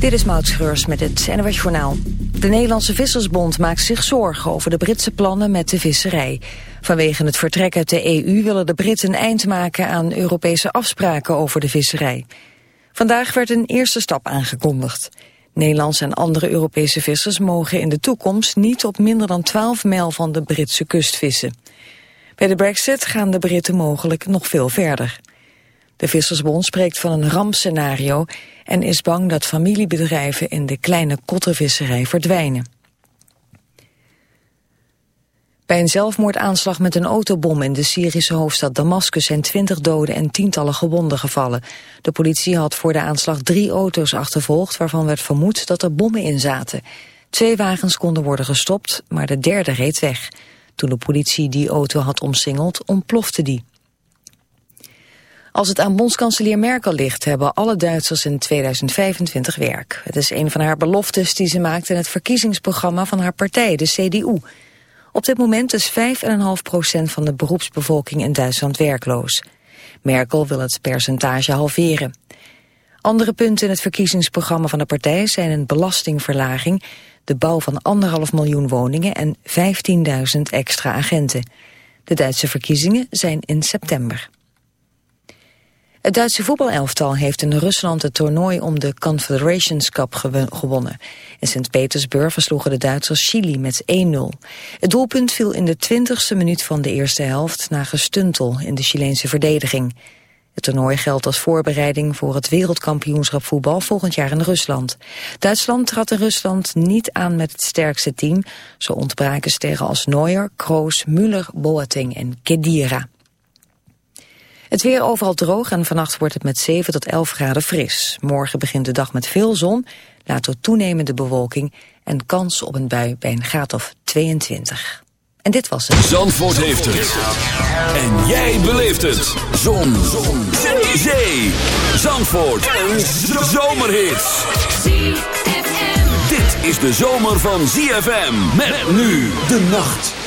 Dit is Maud Schreurs met het NWS Journaal. De Nederlandse Vissersbond maakt zich zorgen over de Britse plannen met de visserij. Vanwege het vertrek uit de EU willen de Britten eind maken aan Europese afspraken over de visserij. Vandaag werd een eerste stap aangekondigd. Nederlandse en andere Europese vissers mogen in de toekomst niet op minder dan 12 mijl van de Britse kust vissen. Bij de brexit gaan de Britten mogelijk nog veel verder. De Vissersbond spreekt van een rampscenario en is bang dat familiebedrijven in de kleine kottervisserij verdwijnen. Bij een zelfmoordaanslag met een autobom in de Syrische hoofdstad Damascus zijn twintig doden en tientallen gewonden gevallen. De politie had voor de aanslag drie auto's achtervolgd waarvan werd vermoed dat er bommen in zaten. Twee wagens konden worden gestopt, maar de derde reed weg. Toen de politie die auto had omsingeld, ontplofte die. Als het aan bondskanselier Merkel ligt, hebben alle Duitsers in 2025 werk. Het is een van haar beloftes die ze maakt in het verkiezingsprogramma van haar partij, de CDU. Op dit moment is 5,5% van de beroepsbevolking in Duitsland werkloos. Merkel wil het percentage halveren. Andere punten in het verkiezingsprogramma van de partij zijn een belastingverlaging, de bouw van anderhalf miljoen woningen en 15.000 extra agenten. De Duitse verkiezingen zijn in september. Het Duitse voetbalelftal heeft in Rusland het toernooi om de Confederations Cup gewonnen. In Sint-Petersburg versloegen de Duitsers Chili met 1-0. Het doelpunt viel in de twintigste minuut van de eerste helft na gestuntel in de Chileense verdediging. Het toernooi geldt als voorbereiding voor het wereldkampioenschap voetbal volgend jaar in Rusland. Duitsland trad in Rusland niet aan met het sterkste team. Zo ontbraken sterren als Neuer, Kroos, Müller, Boateng en Kedira. Het weer overal droog en vannacht wordt het met 7 tot 11 graden fris. Morgen begint de dag met veel zon, later toenemende bewolking... en kans op een bui bij een graad of 22. En dit was het. Zandvoort heeft het. En jij beleeft het. Zon. zon. Zee. Zee. Zandvoort. Een zomerhit. Dit is de zomer van ZFM. Met nu de nacht.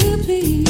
to be.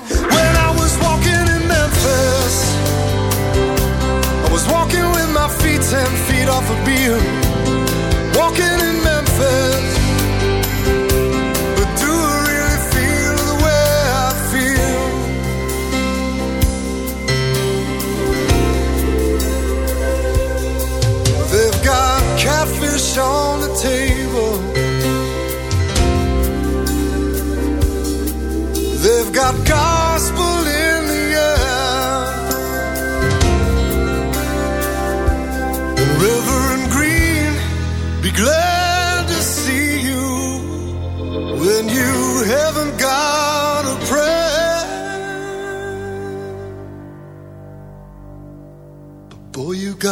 was walking with my feet ten feet off a Beale, walking in Memphis.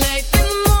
late in the morning.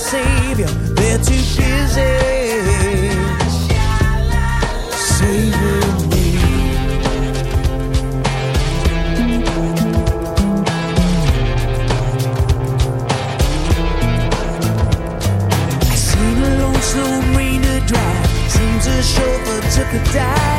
Savior, they're too busy saving me. I seen a rain to dry. Seems a chauffeur took a dive.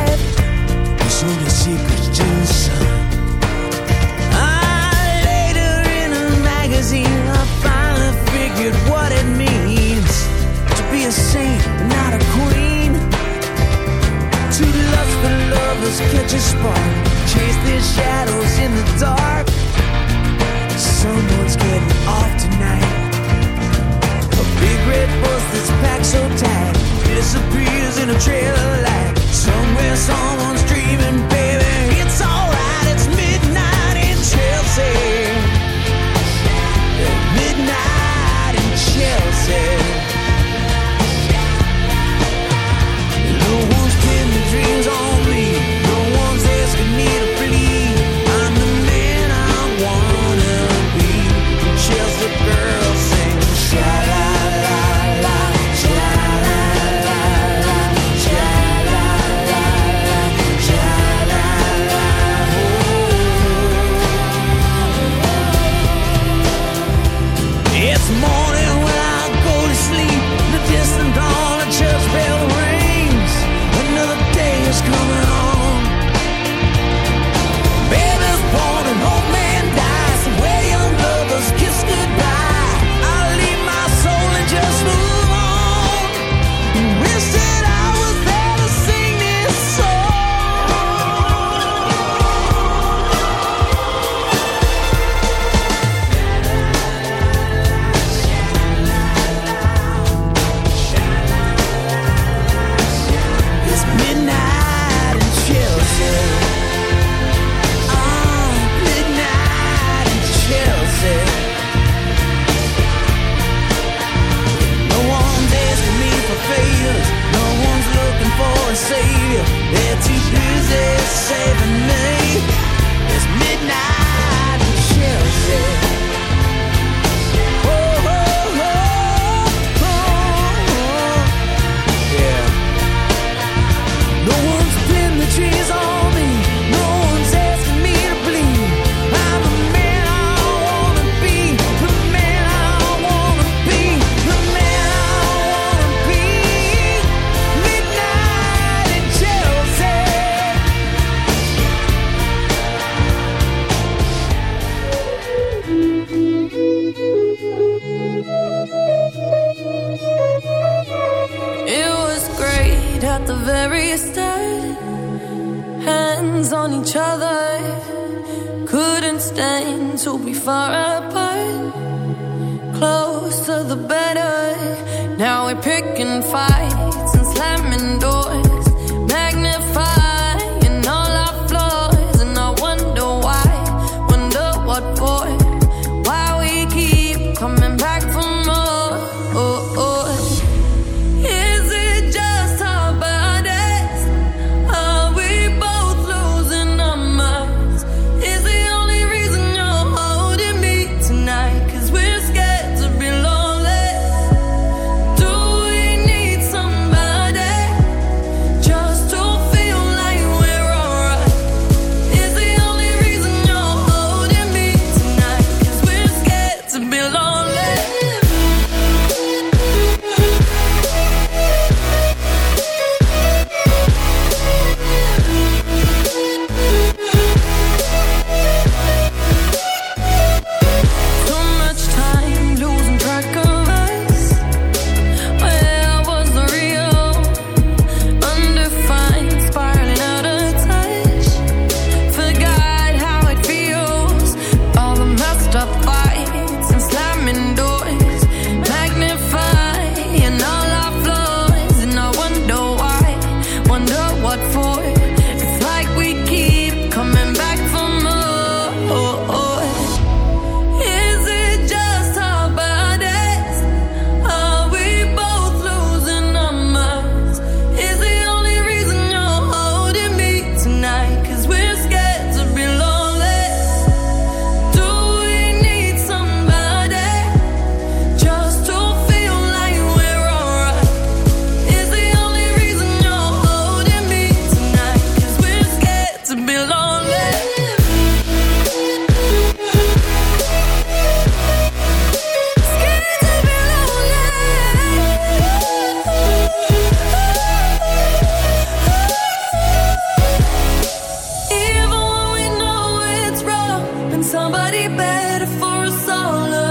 be better for us all.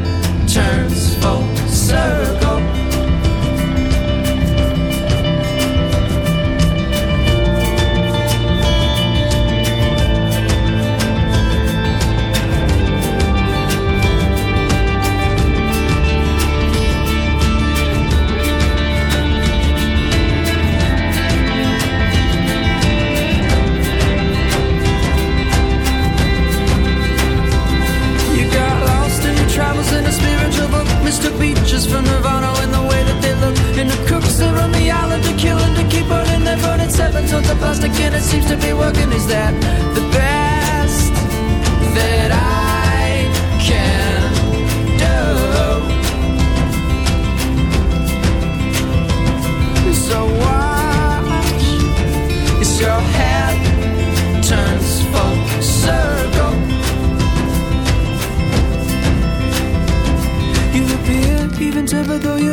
turns full circle. And it seems to be working. Is that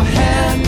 hand.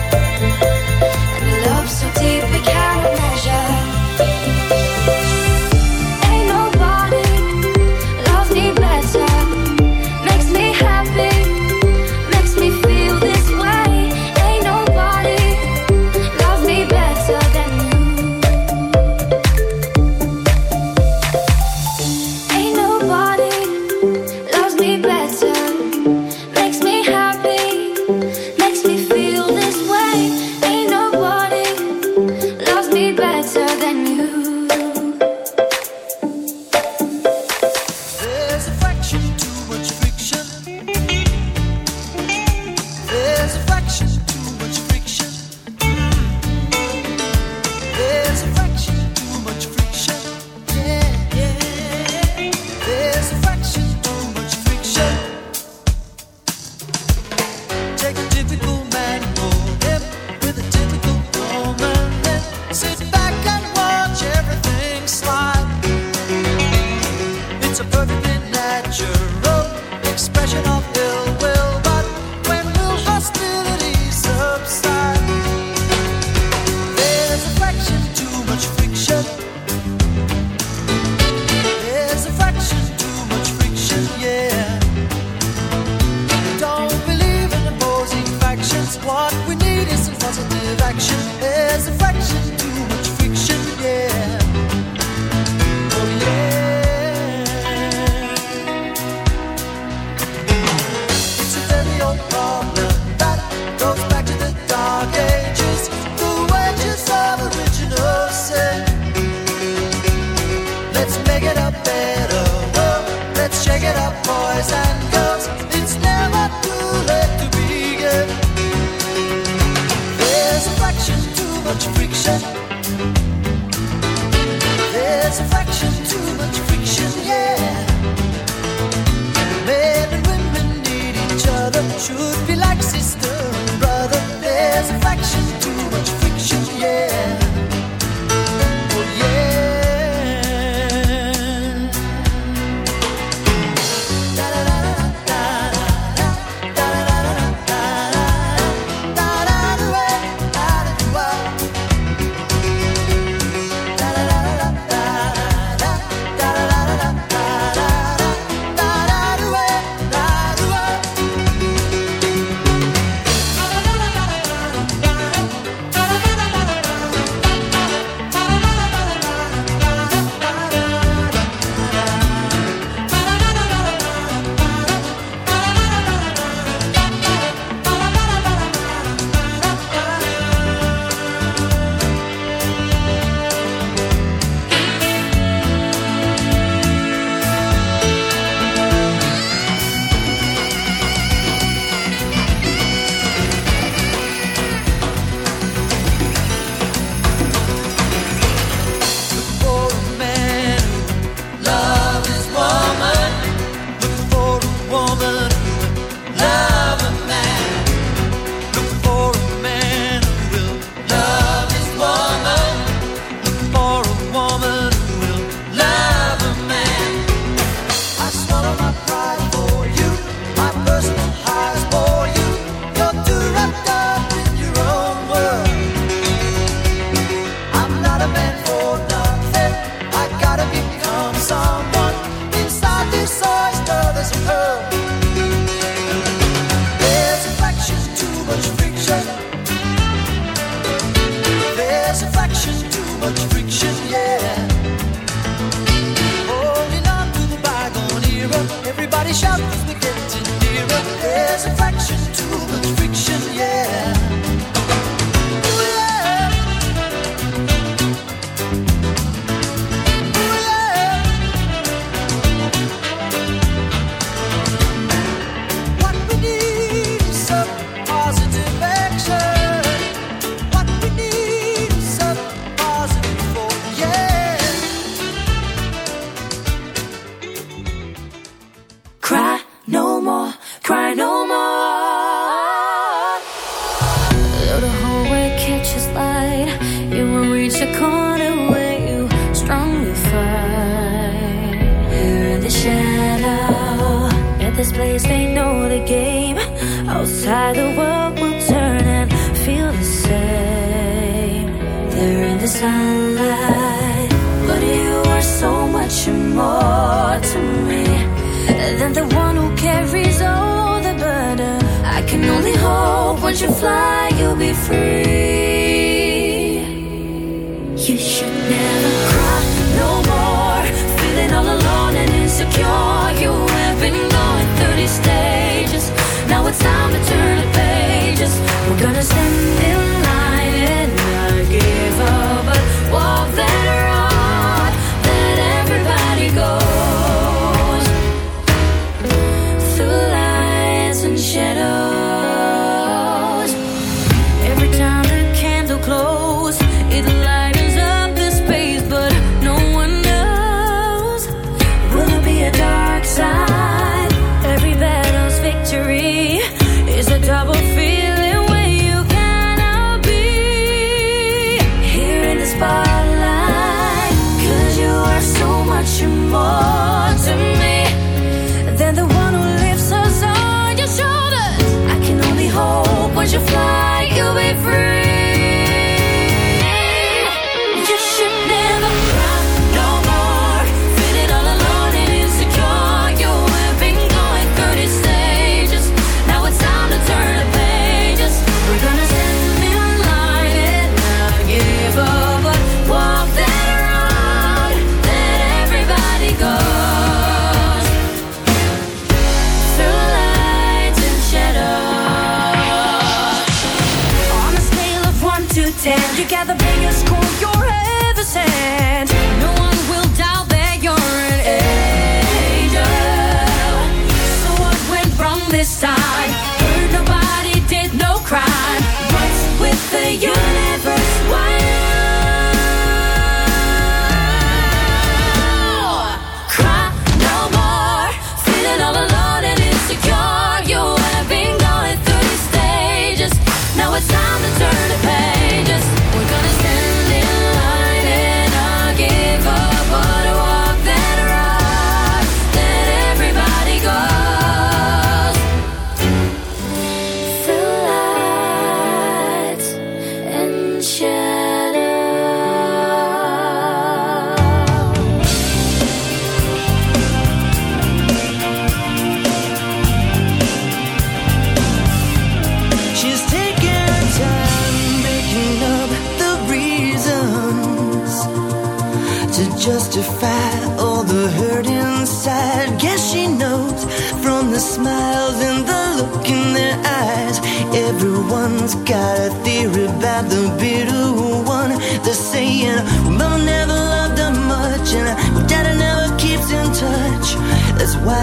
satisfaction is a fraction.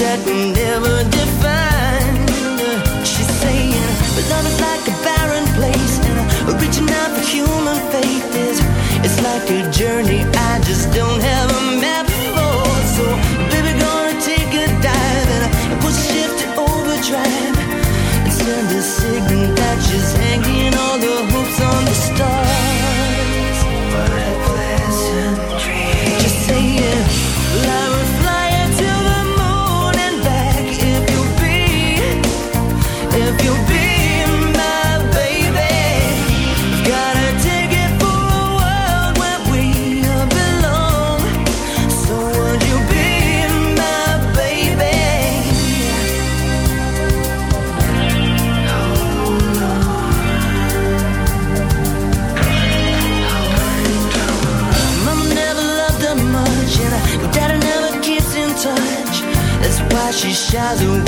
that never defined. She's saying, but love is like a barren place, and reaching out for human faith is, it's like a journey I just don't have. shadow.